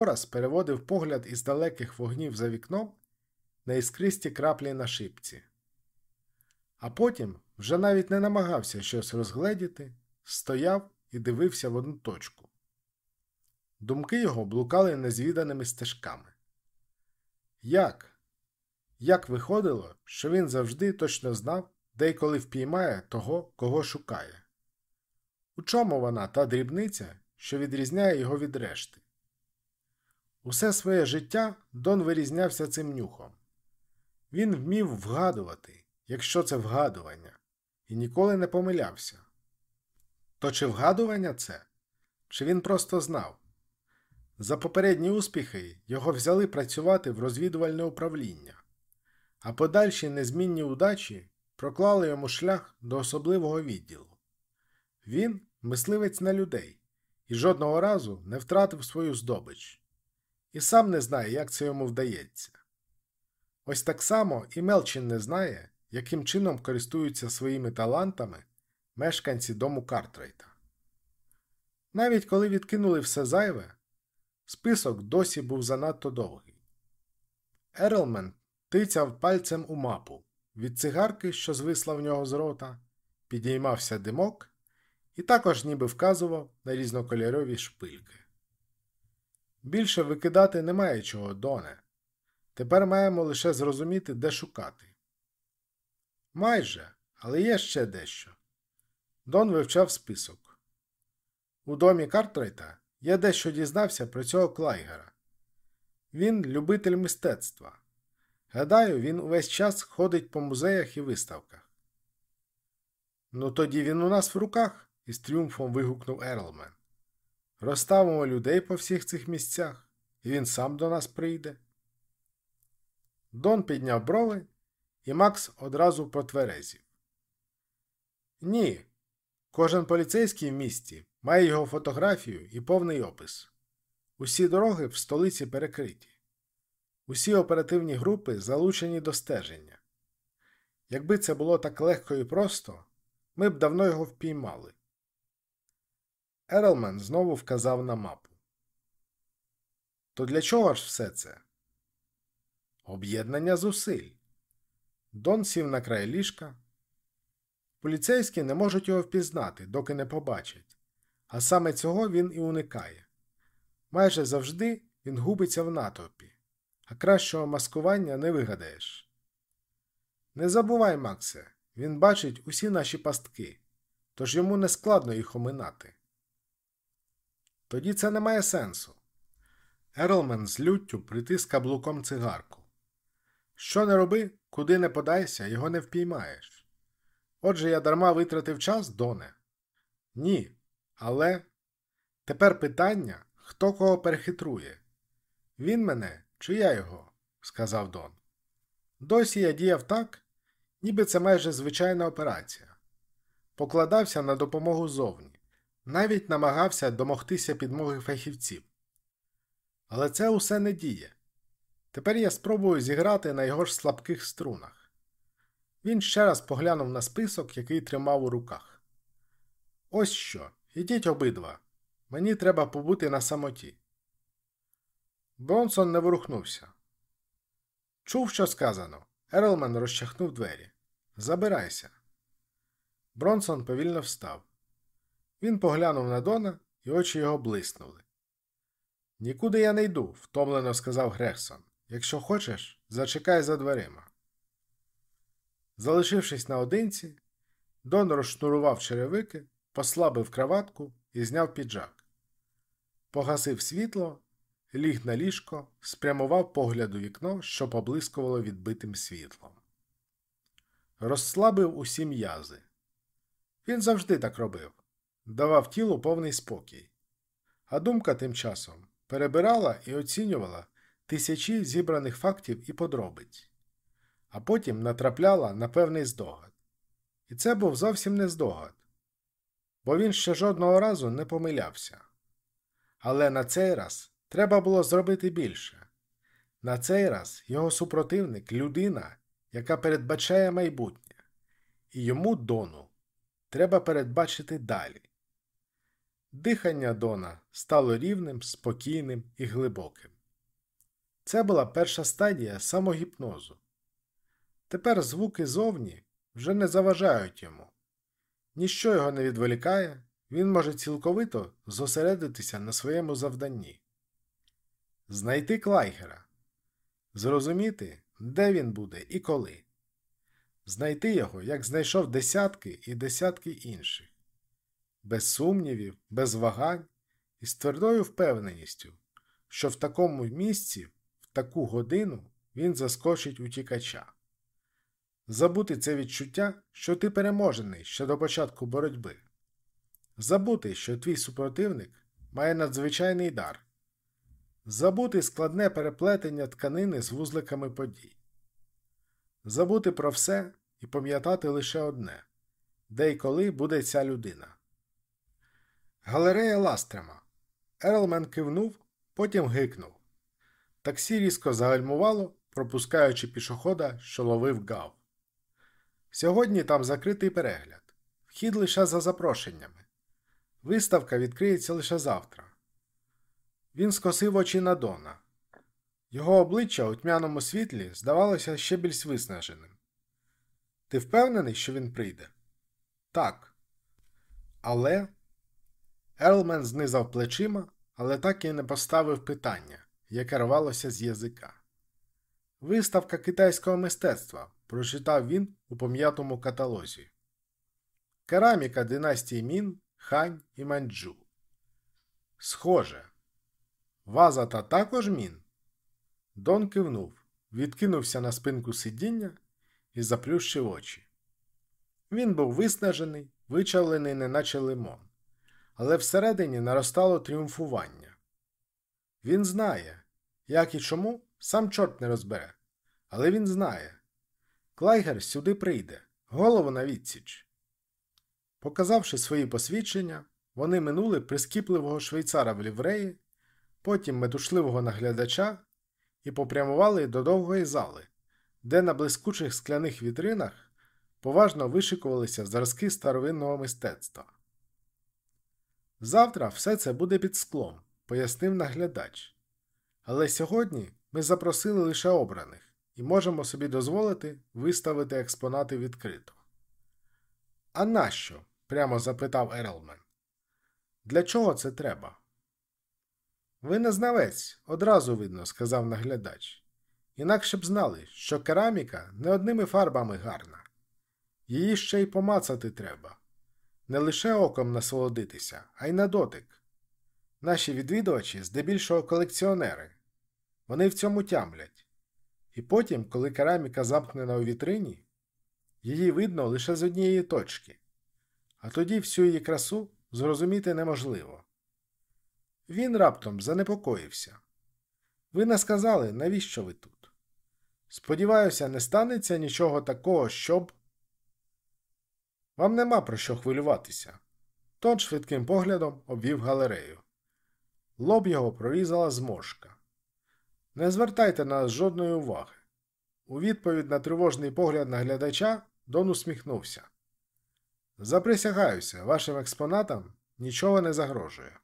раз переводив погляд із далеких вогнів за вікном на іскристі краплі на шипці. А потім вже навіть не намагався щось розгледіти, стояв і дивився в одну точку. Думки його блукали незвіданими стежками. Як? Як виходило, що він завжди точно знав, де й коли впіймає того, кого шукає? У чому вона та дрібниця, що відрізняє його від решти? Усе своє життя Дон вирізнявся цим нюхом. Він вмів вгадувати, якщо це вгадування, і ніколи не помилявся. То чи вгадування це? Чи він просто знав? За попередні успіхи його взяли працювати в розвідувальне управління, а подальші незмінні удачі проклали йому шлях до особливого відділу. Він мисливець на людей і жодного разу не втратив свою здобич, і сам не знає, як це йому вдається. Ось так само і Мелчин не знає, яким чином користуються своїми талантами мешканці дому Картрейта. Навіть коли відкинули все зайве, список досі був занадто довгий. Ерлмен тицяв пальцем у мапу від цигарки, що звисла в нього з рота, підіймався димок і також ніби вказував на різнокольорові шпильки. Більше викидати немає чого, Доне. Тепер маємо лише зрозуміти, де шукати. Майже, але є ще дещо. Дон вивчав список. У домі Картрайта я дещо дізнався про цього клайгера. Він любитель мистецтва. Гадаю, він увесь час ходить по музеях і виставках. Ну тоді він у нас в руках, із тріумфом вигукнув Ерлмен. Розставимо людей по всіх цих місцях, і він сам до нас прийде. Дон підняв брови, і Макс одразу протверезів. Ні. Кожен поліцейський в місті має його фотографію і повний опис. Усі дороги в столиці перекриті. Усі оперативні групи залучені до стеження. Якби це було так легко і просто, ми б давно його впіймали. Ерелмен знову вказав на мапу. То для чого ж все це? Об'єднання зусиль. Дон сів на край ліжка. Поліцейські не можуть його впізнати, доки не побачать, а саме цього він і уникає. Майже завжди він губиться в натовпі, а кращого маскування не вигадаєш. Не забувай, Максе, він бачить усі наші пастки, тож йому не складно їх оминати. Тоді це не має сенсу. Ерлмен з люттю притис каблуком цигарку. Що не роби, куди не подайся, його не впіймаєш. Отже, я дарма витратив час, Доне? Ні. Але тепер питання, хто кого перехитрує. Він мене чи я його? сказав Дон. Досі я діяв так, ніби це майже звичайна операція. Покладався на допомогу зовні, навіть намагався домогтися підмоги фахівців. Але це усе не діє. Тепер я спробую зіграти на його ж слабких струнах. Він ще раз поглянув на список, який тримав у руках. Ось що, ідіть обидва. Мені треба побути на самоті. Бронсон не ворухнувся. Чув, що сказано. Ерлмен розчахнув двері. Забирайся. Бронсон повільно встав. Він поглянув на Дона, і очі його блиснули. Нікуди я не йду, втомлено сказав Грехсон. Якщо хочеш, зачекай за дверима. Залишившись наодинці, Дон розшнурував черевики, послабив краватку і зняв піджак. Погасив світло, ліг на ліжко, спрямував погляд у вікно, що поблискувало відбитим світлом. Розслабив усі м'язи. Він завжди так робив, давав тілу повний спокій. А думка тим часом перебирала і оцінювала тисячі зібраних фактів і подробиць, а потім натрапляла на певний здогад. І це був зовсім не здогад, бо він ще жодного разу не помилявся. Але на цей раз треба було зробити більше. На цей раз його супротивник людина, яка передбачає майбутнє, і йому дону треба передбачити далі. Дихання Дона стало рівним, спокійним і глибоким. Це була перша стадія самогіпнозу. Тепер звуки зовні вже не заважають йому. Ніщо його не відволікає, він може цілковито зосередитися на своєму завданні. Знайти клайгера, зрозуміти, де він буде і коли, знайти його, як знайшов десятки і десятки інших, без сумнівів, без вагань і з твердою впевненістю, що в такому місці, в таку годину він заскочить утікача. Забути це відчуття, що ти переможений ще до початку боротьби. Забути, що твій супротивник має надзвичайний дар. Забути складне переплетення тканини з вузликами подій. Забути про все і пам'ятати лише одне де й коли буде ця людина. Галерея Ластрема. Ерлмен кивнув, потім гикнув. Таксі різко загальмувало, пропускаючи пішохода, що ловив гав. Сьогодні там закритий перегляд. Вхід лише за запрошеннями. Виставка відкриється лише завтра. Він скосив очі на Дона. Його обличчя у тьмяному світлі здавалося ще більш виснаженим. Ти впевнений, що він прийде? Так. Але. Ерлмен знизав плечима, але так і не поставив питання, яке рвалося з язика. Виставка китайського мистецтва, прочитав він у пом'ятому каталозі. Кераміка династії Мін, Хань і Маньчжу. Схоже. Ваза та також мін. Дон кивнув, відкинувся на спинку сидіння і заплющив очі. Він був виснажений, вичавлений, неначе лимон, але всередині наростало тріумфування. Він знає, як і чому, сам чорт не розбере, але він знає. Клайгер сюди прийде, голову на відсіч. Показавши свої посвідчення, вони минули прискіпливого швейцара в лівреї, потім метушливого наглядача і попрямували до довгої зали, де на блискучих скляних вітринах поважно вишикувалися зразки старовинного мистецтва. Завтра все це буде під склом, пояснив наглядач. Але сьогодні ми запросили лише обраних і можемо собі дозволити виставити експонати відкрито. А нащо? прямо запитав Ерлмен. Для чого це треба? Ви не знавець, одразу видно, сказав наглядач. Інакше б знали, що кераміка не одними фарбами гарна. Її ще й помацати треба. Не лише оком насолодитися, а й на дотик. Наші відвідувачі здебільшого колекціонери. Вони в цьому тямлять. І потім, коли кераміка замкнена у вітрині, її видно лише з однієї точки, а тоді всю її красу зрозуміти неможливо. Він раптом занепокоївся. Ви не сказали, навіщо ви тут? Сподіваюся, не станеться нічого такого, щоб. Вам нема про що хвилюватися. Тон швидким поглядом обвів галерею. Лоб його прорізала зморшка. Не звертайте на нас жодної уваги. У відповідь на тривожний погляд наглядача Дон усміхнувся. Заприсягаюся, вашим експонатам нічого не загрожує.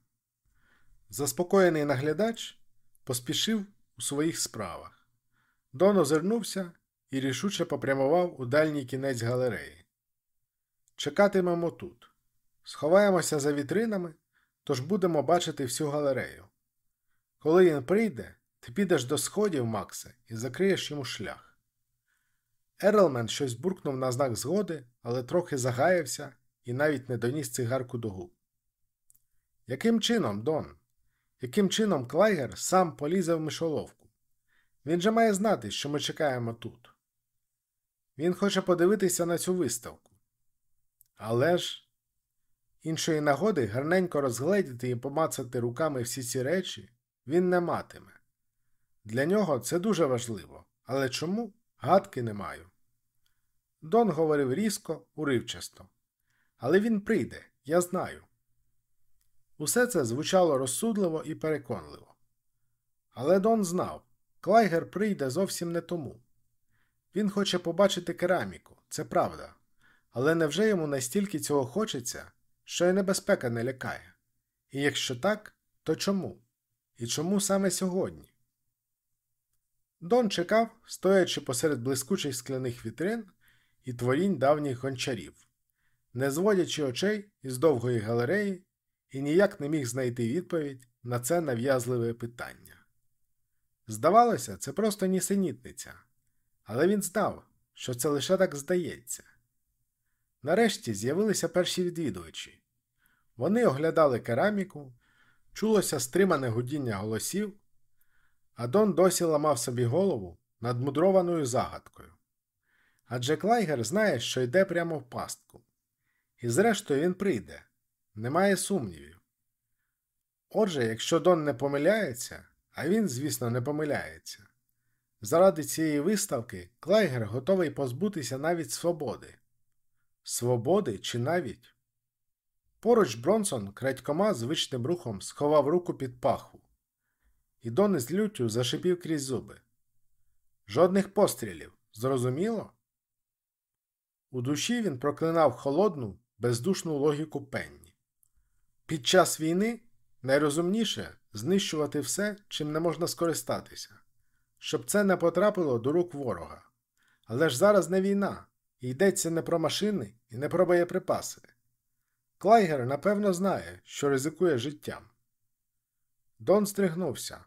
Заспокоєний наглядач поспішив у своїх справах. Дон озирнувся і рішуче попрямував у дальній кінець галереї. Чекатимемо тут. Сховаємося за вітринами, тож будемо бачити всю галерею. Коли він прийде, ти підеш до сходів, Максе, і закриєш йому шлях. Ерлмен щось буркнув на знак згоди, але трохи загаявся і навіть не доніс цигарку до губ. Яким чином, Дон? Яким чином Клайгер сам полізе в мишоловку? Він же має знати, що ми чекаємо тут. Він хоче подивитися на цю виставку. Але ж іншої нагоди гарненько розгледіти і помацати руками всі ці речі він не матиме. Для нього це дуже важливо, але чому гадки не маю. Дон говорив різко, уривчасто. Але він прийде, я знаю. Усе це звучало розсудливо і переконливо. Але Дон знав, Клайгер прийде зовсім не тому. Він хоче побачити кераміку, це правда. Але невже йому настільки цього хочеться, що й небезпека не лякає? І якщо так, то чому? І чому саме сьогодні? Дон чекав, стоячи посеред блискучих скляних вітрин і творінь давніх гончарів, не зводячи очей із довгої галереї і ніяк не міг знайти відповідь на це нав'язливе питання. Здавалося, це просто нісенітниця, але він знав, що це лише так здається. Нарешті з'явилися перші відвідувачі. Вони оглядали кераміку, чулося стримане гудіння голосів, а Дон досі ламав собі голову над мудрованою загадкою. Адже Клайгер знає, що йде прямо в пастку. І зрештою він прийде, немає сумнівів. Отже, якщо Дон не помиляється, а він, звісно, не помиляється, заради цієї виставки Клайгер готовий позбутися навіть свободи. Свободи чи навіть. Поруч Бронсон крадькома звичним рухом сховав руку під паху, і Дон із люттю зашипів крізь зуби. Жодних пострілів, зрозуміло? У душі він проклинав холодну, бездушну логіку Пенні. Під час війни найрозумніше знищувати все, чим не можна скористатися, щоб це не потрапило до рук ворога. Але ж зараз не війна, йдеться не про машини і не про боєприпаси. Клайгер напевно знає, що ризикує життям. Дон здригнувся.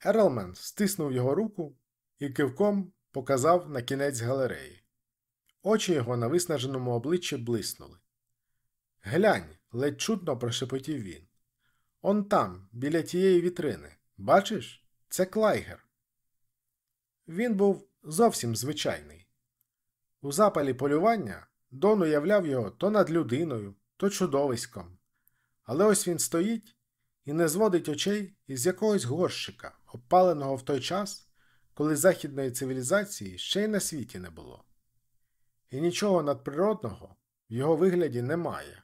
Ерлмен стиснув його руку і кивком показав на кінець галереї. Очі його на виснаженому обличчі блиснули. Глянь, ледь чутно прошепотів він. Он там, біля тієї вітрини. Бачиш? Це Клайгер. Він був зовсім звичайний. У запалі полювання Дон уявляв його то надлюдиною, то чудовиськом. Але ось він стоїть і не зводить очей із якогось горщика, обпаленого в той час, коли західної цивілізації ще й на світі не було. І нічого надприродного в його вигляді немає.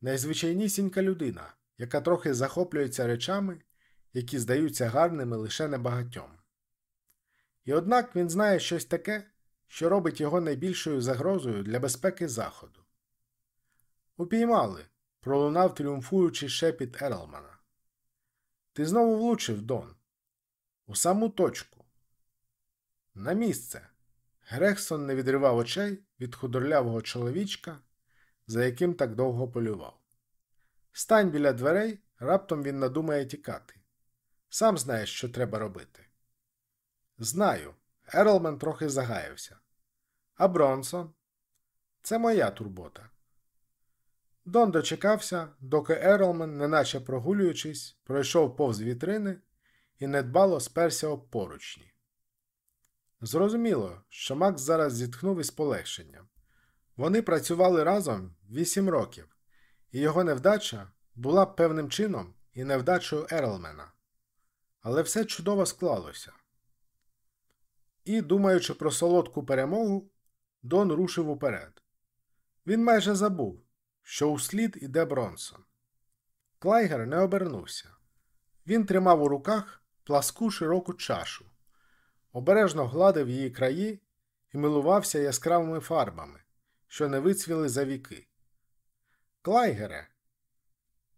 Найзвичайнісінька людина, яка трохи захоплюється речами, які здаються гарними лише небагатьом. І однак він знає щось таке, що робить його найбільшою загрозою для безпеки Заходу. Упіймали, пролунав тріумфуючий шепіт Ерлмана. Ти знову влучив, Дон. У саму точку. На місце. Грехсон не відривав очей від худорлявого чоловічка, за яким так довго полював. Стань біля дверей, раптом він надумає тікати. Сам знаєш, що треба робити. Знаю. Ерлман трохи загаявся. А Бронсон? Це моя турбота. Дон дочекався, доки Ерлман, неначе прогулюючись, пройшов повз вітрини і недбало сперся об поручні. Зрозуміло, що Макс зараз зітхнув із полегшенням. Вони працювали разом вісім років, і його невдача була певним чином і невдачею Ерлмена. Але все чудово склалося. І, думаючи про солодку перемогу, Дон рушив уперед. Він майже забув, що услід іде Бронсон. Клайгер не обернувся. Він тримав у руках пласку широку чашу, обережно гладив її краї і милувався яскравими фарбами, що не вицвіли за віки. Клайгере.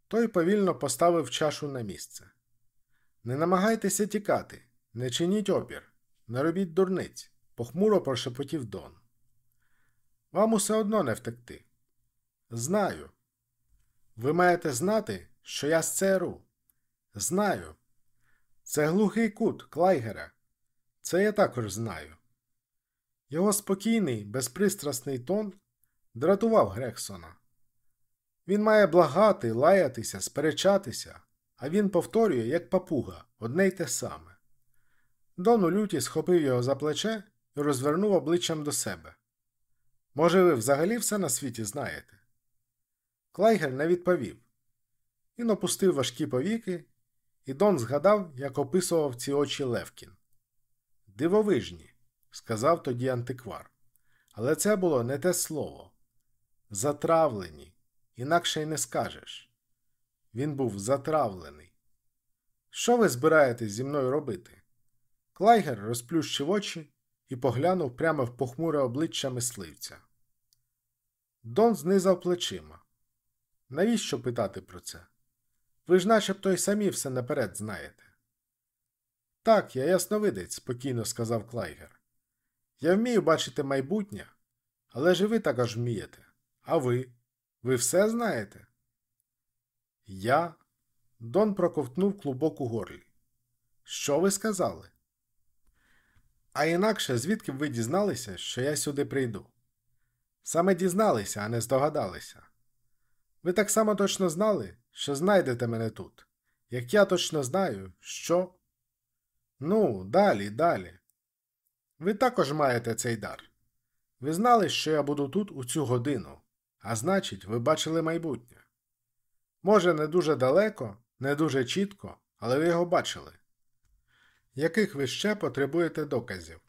Той повільно поставив чашу на місце. Не намагайтеся тікати, не чиніть опір, не робіть дурниць, похмуро прошепотів Дон. Вам усе одно не втекти. Знаю. Ви маєте знати, що я з ЦРУ. Знаю. Це глухий кут Клайгера. Це я також знаю. Його спокійний, безпристрасний тон дратував Грексона. Він має благати, лаятися, сперечатися, а він повторює, як папуга, одне й те саме. Дон у люті схопив його за плече і розвернув обличчям до себе. Може, ви взагалі все на світі знаєте? Клайгер не відповів. Він опустив важкі повіки, і Дон згадав, як описував ці очі Левкін. Дивовижні, сказав тоді антиквар. Але це було не те слово. Затравлені, інакше й не скажеш. Він був затравлений. Що ви збираєтесь зі мною робити? Клайгер розплющив очі і поглянув прямо в похмуре обличчя мисливця. Дон знизав плечима. Навіщо питати про це? Ви ж начебто й самі все наперед знаєте. Так, я ясновидець, спокійно сказав Клайгер. Я вмію бачити майбутнє, але ж і ви також вмієте. А ви? Ви все знаєте? Я. Дон проковтнув клубок у горлі. Що ви сказали? А інакше, звідки б ви дізналися, що я сюди прийду? Саме дізналися, а не здогадалися. Ви так само точно знали, що знайдете мене тут, як я точно знаю, що. Ну, далі, далі. Ви також маєте цей дар. Ви знали, що я буду тут у цю годину, а значить, ви бачили майбутнє. Може, не дуже далеко, не дуже чітко, але ви його бачили. Яких ви ще потребуєте доказів?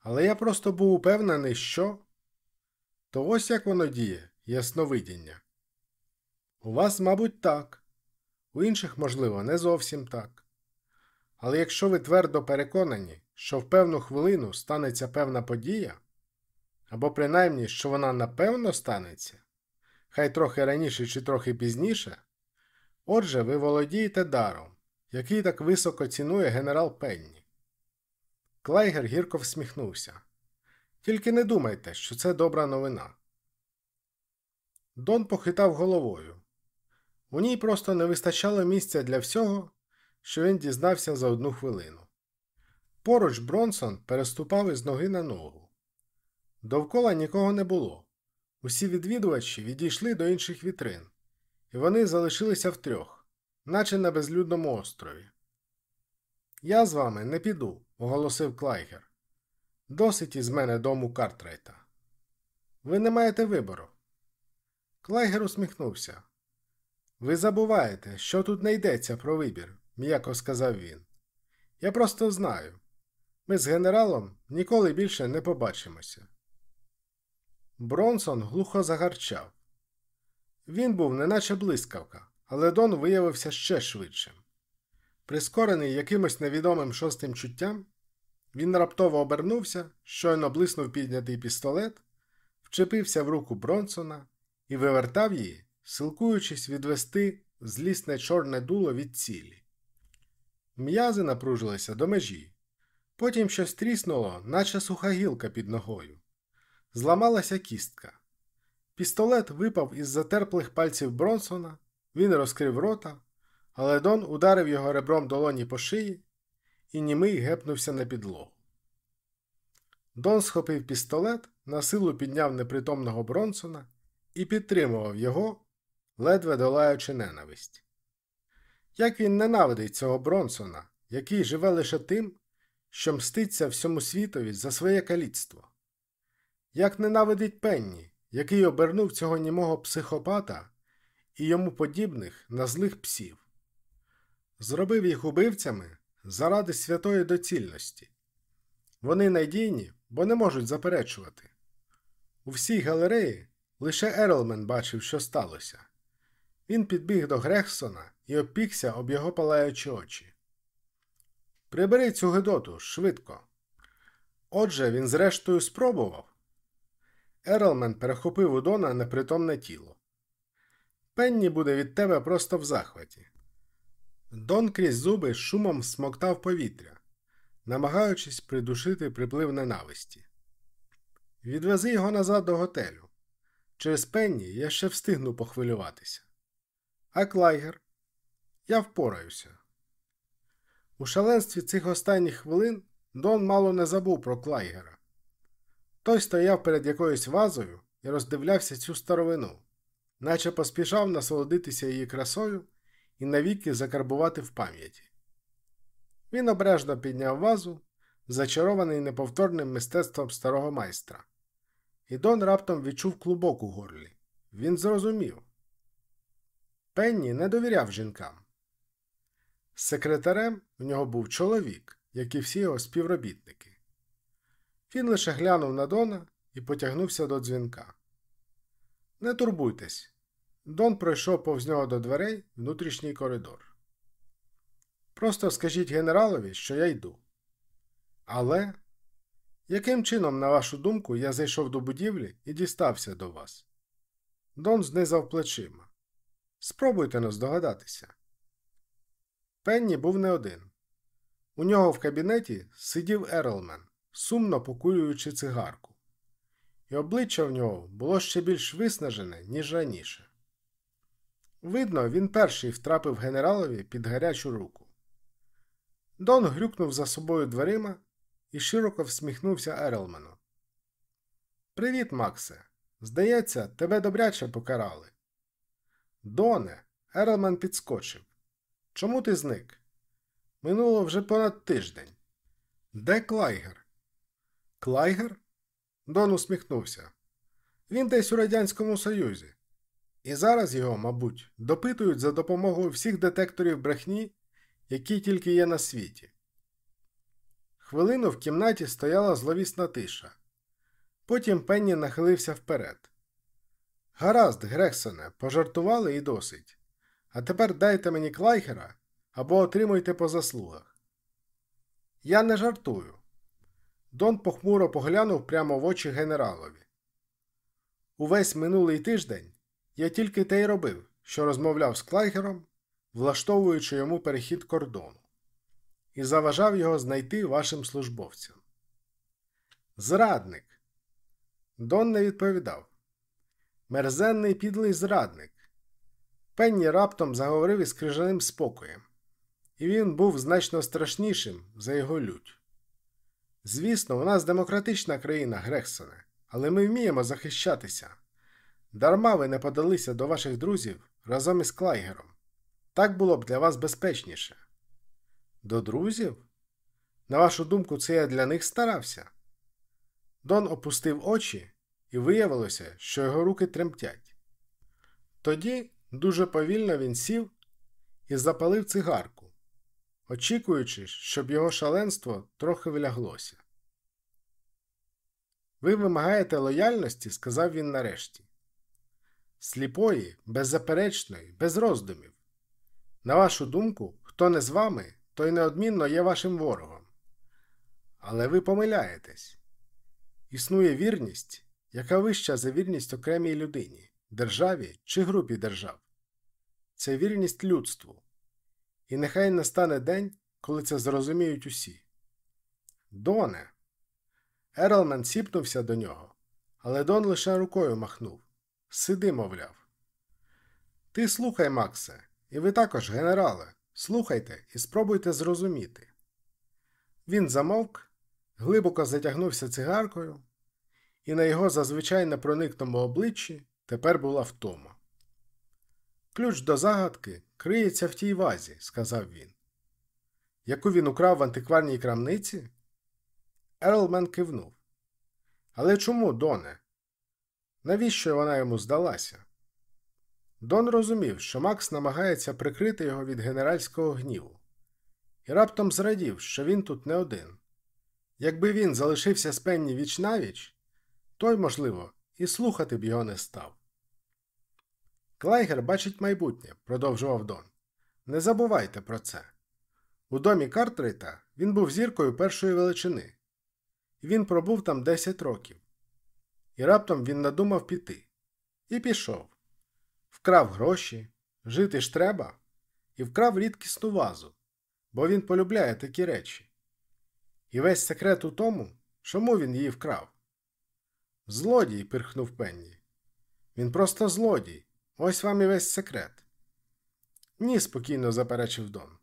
Але я просто був упевнений, що. То ось як воно діє, ясновидіння. У вас, мабуть, так, у інших, можливо, не зовсім так. Але якщо ви твердо переконані, що в певну хвилину станеться певна подія, або принаймні, що вона напевно станеться, хай трохи раніше чи трохи пізніше, отже, ви володієте даром, який так високо цінує генерал Пенні. Клайгер гірко всміхнувся. Тільки не думайте, що це добра новина. Дон похитав головою. У ній просто не вистачало місця для всього, що він дізнався за одну хвилину. Поруч Бронсон переступав із ноги на ногу. Довкола нікого не було. Усі відвідувачі відійшли до інших вітрин, і вони залишилися втрьох, наче на безлюдному острові. Я з вами не піду, оголосив Клайгер. Досить із мене дому Картрайта. Ви не маєте вибору. Клайгер усміхнувся. Ви забуваєте, що тут не йдеться про вибір, м'яко сказав він. Я просто знаю. Ми з генералом ніколи більше не побачимося. Бронсон глухо загарчав. Він був неначе блискавка, але Дон виявився ще швидшим. Прискорений якимось невідомим шостим чуттям, він раптово обернувся, щойно блиснув піднятий пістолет, вчепився в руку Бронсона і вивертав її, силкуючись відвести злісне чорне дуло від цілі. М'язи напружилися до межі. Потім щось тріснуло, наче суха гілка під ногою. Зламалася кістка. Пістолет випав із затерплих пальців Бронсона, він розкрив рота, але Дон ударив його ребром долоні по шиї і німий гепнувся на підлогу. Дон схопив пістолет, на силу підняв непритомного Бронсона і підтримував його, ледве долаючи ненависть. Як він ненавидить цього Бронсона, який живе лише тим, що мститься всьому світові за своє каліцтво. Як ненавидить Пенні, який обернув цього німого психопата і йому подібних на злих псів, зробив їх убивцями заради святої доцільності. Вони надійні, бо не можуть заперечувати. У всій галереї лише Ерлмен бачив, що сталося. Він підбіг до Грехсона і опікся об його палаючі очі. Прибери цю гидоту швидко. Отже, він зрештою спробував. Ерлмен перехопив у Дона непритомне тіло. Пенні буде від тебе просто в захваті. Дон крізь зуби шумом смоктав повітря, намагаючись придушити приплив ненависті. Відвези його назад до готелю. Через Пенні я ще встигну похвилюватися. А Клайгер? Я впораюся. У шаленстві цих останніх хвилин Дон мало не забув про Клайгера. Той стояв перед якоюсь вазою і роздивлявся цю старовину, наче поспішав насолодитися її красою і навіки закарбувати в пам'яті. Він обережно підняв вазу, зачарований неповторним мистецтвом старого майстра. І Дон раптом відчув клубок у горлі. Він зрозумів. Пенні не довіряв жінкам. Секретарем у нього був чоловік, як і всі його співробітники. Він лише глянув на Дона і потягнувся до дзвінка. Не турбуйтесь. Дон пройшов повз нього до дверей внутрішній коридор. Просто скажіть генералові, що я йду. Але яким чином, на вашу думку, я зайшов до будівлі і дістався до вас? Дон знизав плечима. Спробуйте но здогадатися. Пенні був не один. У нього в кабінеті сидів Ерлмен, сумно покурюючи цигарку, і обличчя в нього було ще більш виснажене, ніж раніше. Видно, він перший втрапив генералові під гарячу руку. Дон грюкнув за собою дверима і широко всміхнувся Ерлмену. Привіт, Максе. Здається, тебе добряче покарали. Доне, Ерлмен підскочив. Чому ти зник? Минуло вже понад тиждень. Де Клайгер? Клайгер? Дон усміхнувся. Він десь у Радянському Союзі. І зараз його, мабуть, допитують за допомогою всіх детекторів брехні, які тільки є на світі. Хвилину в кімнаті стояла зловісна тиша. Потім Пенні нахилився вперед. Гаразд, Грексоне, пожартували і досить. А тепер дайте мені Клайгера або отримуйте по заслугах. Я не жартую. Дон похмуро поглянув прямо в очі генералові. Увесь минулий тиждень я тільки те й робив, що розмовляв з клайгером, влаштовуючи йому перехід кордону, і заважав його знайти вашим службовцям. Зрадник. Дон не відповідав. Мерзенний підлий зрадник. Пенні раптом заговорив із крижаним спокоєм, і він був значно страшнішим за його лють. Звісно, у нас демократична країна, Грексоне, але ми вміємо захищатися. Дарма ви не подалися до ваших друзів разом із Клайгером. Так було б для вас безпечніше. До друзів? На вашу думку, це я для них старався? Дон опустив очі, і виявилося, що його руки тремтять. Тоді дуже повільно він сів і запалив цигарку, очікуючи, щоб його шаленство трохи вляглося. Ви вимагаєте лояльності, сказав він нарешті. Сліпої, беззаперечної, без роздумів. На вашу думку, хто не з вами, той неодмінно є вашим ворогом. Але ви помиляєтесь. Існує вірність, яка вища за вірність окремій людині, державі чи групі держав. Це вірність людству. І нехай настане день, коли це зрозуміють усі. Доне. Ерлмен сіпнувся до нього, але Дон лише рукою махнув. Сиди, мовляв. Ти слухай, Максе, і ви також, генерале, слухайте і спробуйте зрозуміти. Він замовк, глибоко затягнувся цигаркою, і на його зазвичай непроникному обличчі тепер була втома. Ключ до загадки криється в тій вазі, сказав він. Яку він украв в антикварній крамниці? Ерлмен кивнув. Але чому, Доне? Навіщо вона йому здалася? Дон розумів, що Макс намагається прикрити його від генеральського гніву, і раптом зрадів, що він тут не один. Якби він залишився з Пенні віч-на-віч, той, можливо, і слухати б його не став. Клайгер бачить майбутнє, продовжував Дон. Не забувайте про це. У домі Картрайта він був зіркою першої величини, і він пробув там 10 років. І раптом він надумав піти. І пішов. Вкрав гроші, жити ж треба, і вкрав рідкісну вазу, бо він полюбляє такі речі. І весь секрет у тому, чому він її вкрав. Злодій, пирхнув Пенні. Він просто злодій. Ось вам і весь секрет. Ні, спокійно заперечив Дон.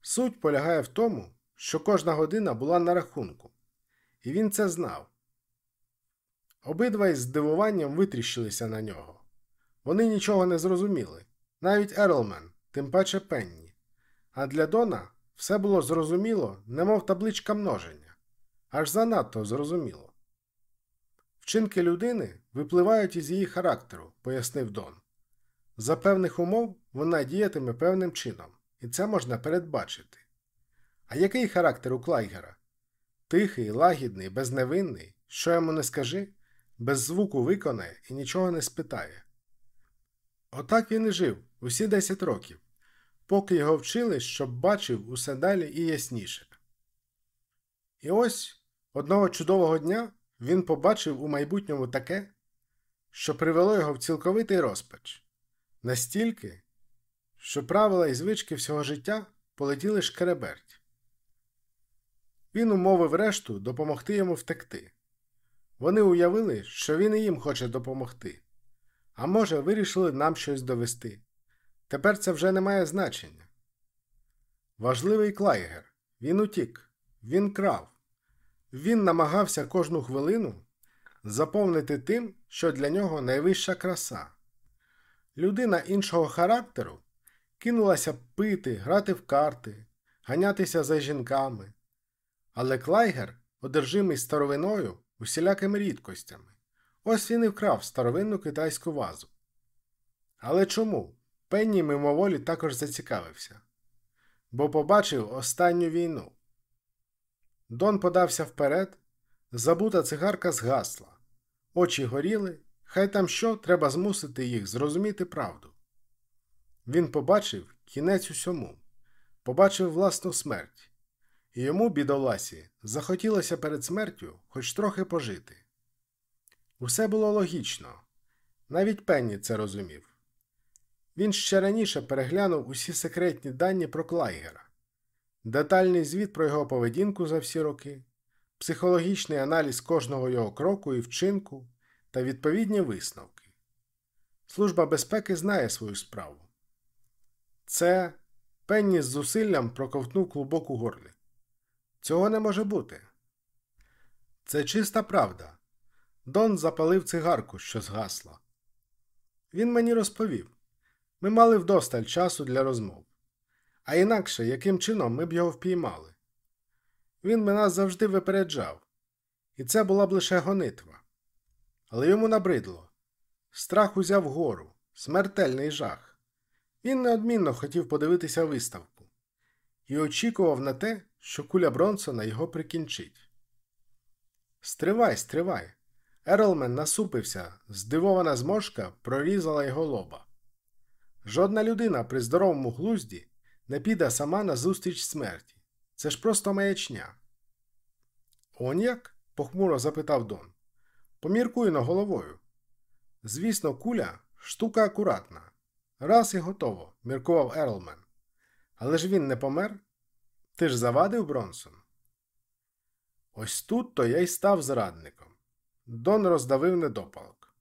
Суть полягає в тому, що кожна година була на рахунку, і він це знав. Обидва із здивуванням витріщилися на нього. Вони нічого не зрозуміли, навіть Ерлмен, тим паче Пенні. А для Дона все було зрозуміло, немов табличка множення, аж занадто зрозуміло. Вчинки людини випливають із її характеру, пояснив Дон. За певних умов вона діятиме певним чином, і це можна передбачити. А який характер у Клайгера? Тихий, лагідний, безневинний, що йому не скажи, без звуку виконає і нічого не спитає. Отак він і жив усі 10 років, поки його вчили, щоб бачив усе далі і ясніше. І ось одного чудового дня він побачив у майбутньому таке, що привело його в цілковитий розпач. Настільки, що правила і звички всього життя полетіли шкереберть. Він умовив решту допомогти йому втекти. Вони уявили, що він і їм хоче допомогти. А може, вирішили нам щось довести. Тепер це вже не має значення. Важливий Клайгер. Він утік, він крав. Він намагався кожну хвилину заповнити тим, що для нього найвища краса. Людина іншого характеру кинулася пити, грати в карти, ганятися за жінками. Але Клайгер, одержимий старовиною, усілякими рідкостями. Ось він і вкрав старовинну китайську вазу. Але чому? Пенні мимоволі також зацікавився, бо побачив останню війну. Дон подався вперед, забута цигарка згасла, очі горіли, хай там що треба змусити їх зрозуміти правду. Він побачив кінець усьому, побачив власну смерть, йому, бідоласі, захотілося перед смертю хоч трохи пожити. Усе було логічно, навіть Пенні це розумів. Він ще раніше переглянув усі секретні дані про Клайгера, детальний звіт про його поведінку за всі роки, психологічний аналіз кожного його кроку і вчинку та відповідні висновки. Служба безпеки знає свою справу. Це Пенні з зусиллям проковтнув клубок у горлі. Цього не може бути. Це чиста правда. Дон запалив цигарку, що згасла. Він мені розповів ми мали вдосталь часу для розмов. А інакше, яким чином ми б його впіймали. Він нас завжди випереджав, і це була б лише гонитва. Але йому набридло. Страх узяв гору, смертельний жах. Він неодмінно хотів подивитися виставку і очікував на те, що куля Бронсона його прикінчить. Стривай, стривай. Ерлмен насупився, здивована зморшка прорізала його лоба. Жодна людина при здоровому глузді не піде сама на зустріч смерті. Це ж просто маячня. Он як? похмуро запитав Дон. Поміркуй головою. Звісно, куля штука акуратна. Раз і готово, міркував Ерлмен. Але ж він не помер. Ти ж завадив Бронсон? Ось тут то я й став зрадником. Дон роздавив недопалок.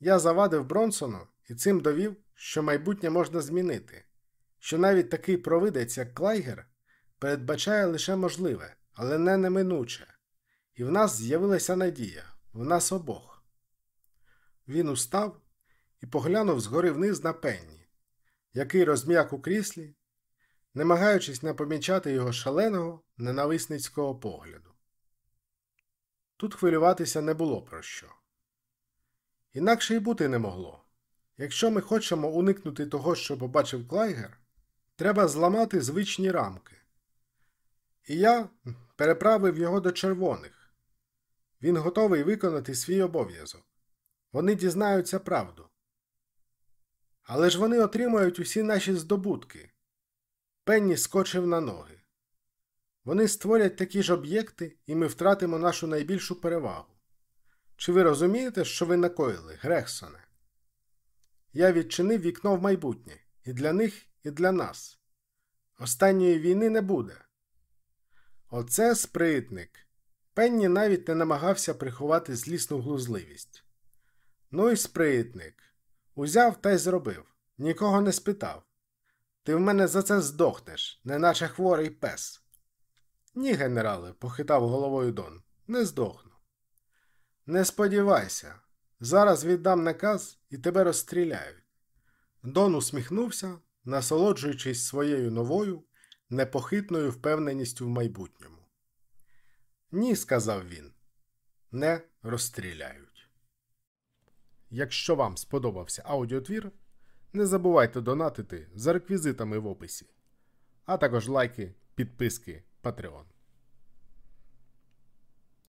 Я завадив Бронсону і цим довів, що майбутнє можна змінити, що навіть такий провидець, як Клайгер, передбачає лише можливе, але не неминуче, і в нас з'явилася надія, в нас обох. Він устав і поглянув згори вниз на Пенні, який розм'як у кріслі, намагаючись не помічати його шаленого, ненависницького погляду. Тут хвилюватися не було про що. Інакше й бути не могло. Якщо ми хочемо уникнути того, що побачив Клайгер, треба зламати звичні рамки. І я переправив його до червоних. Він готовий виконати свій обов'язок. Вони дізнаються правду. Але ж вони отримають усі наші здобутки. Пенні скочив на ноги. Вони створять такі ж об'єкти, і ми втратимо нашу найбільшу перевагу. Чи ви розумієте, що ви накоїли, Грехсоне? Я відчинив вікно в майбутнє і для них, і для нас. Останньої війни не буде. Оце спритник. Пенні навіть не намагався приховати злісну глузливість. Ну і спритник. Узяв та й зробив. Нікого не спитав. Ти в мене за це здохнеш, неначе хворий пес. Ні, генерале, похитав головою Дон, не здохну. Не сподівайся, зараз віддам наказ і тебе розстріляють. Дон усміхнувся, насолоджуючись своєю новою, непохитною впевненістю в майбутньому. Ні, сказав він, не розстріляють. Якщо вам сподобався аудіотвір, не забувайте донатити за реквізитами в описі, а також лайки, підписки, Patreon.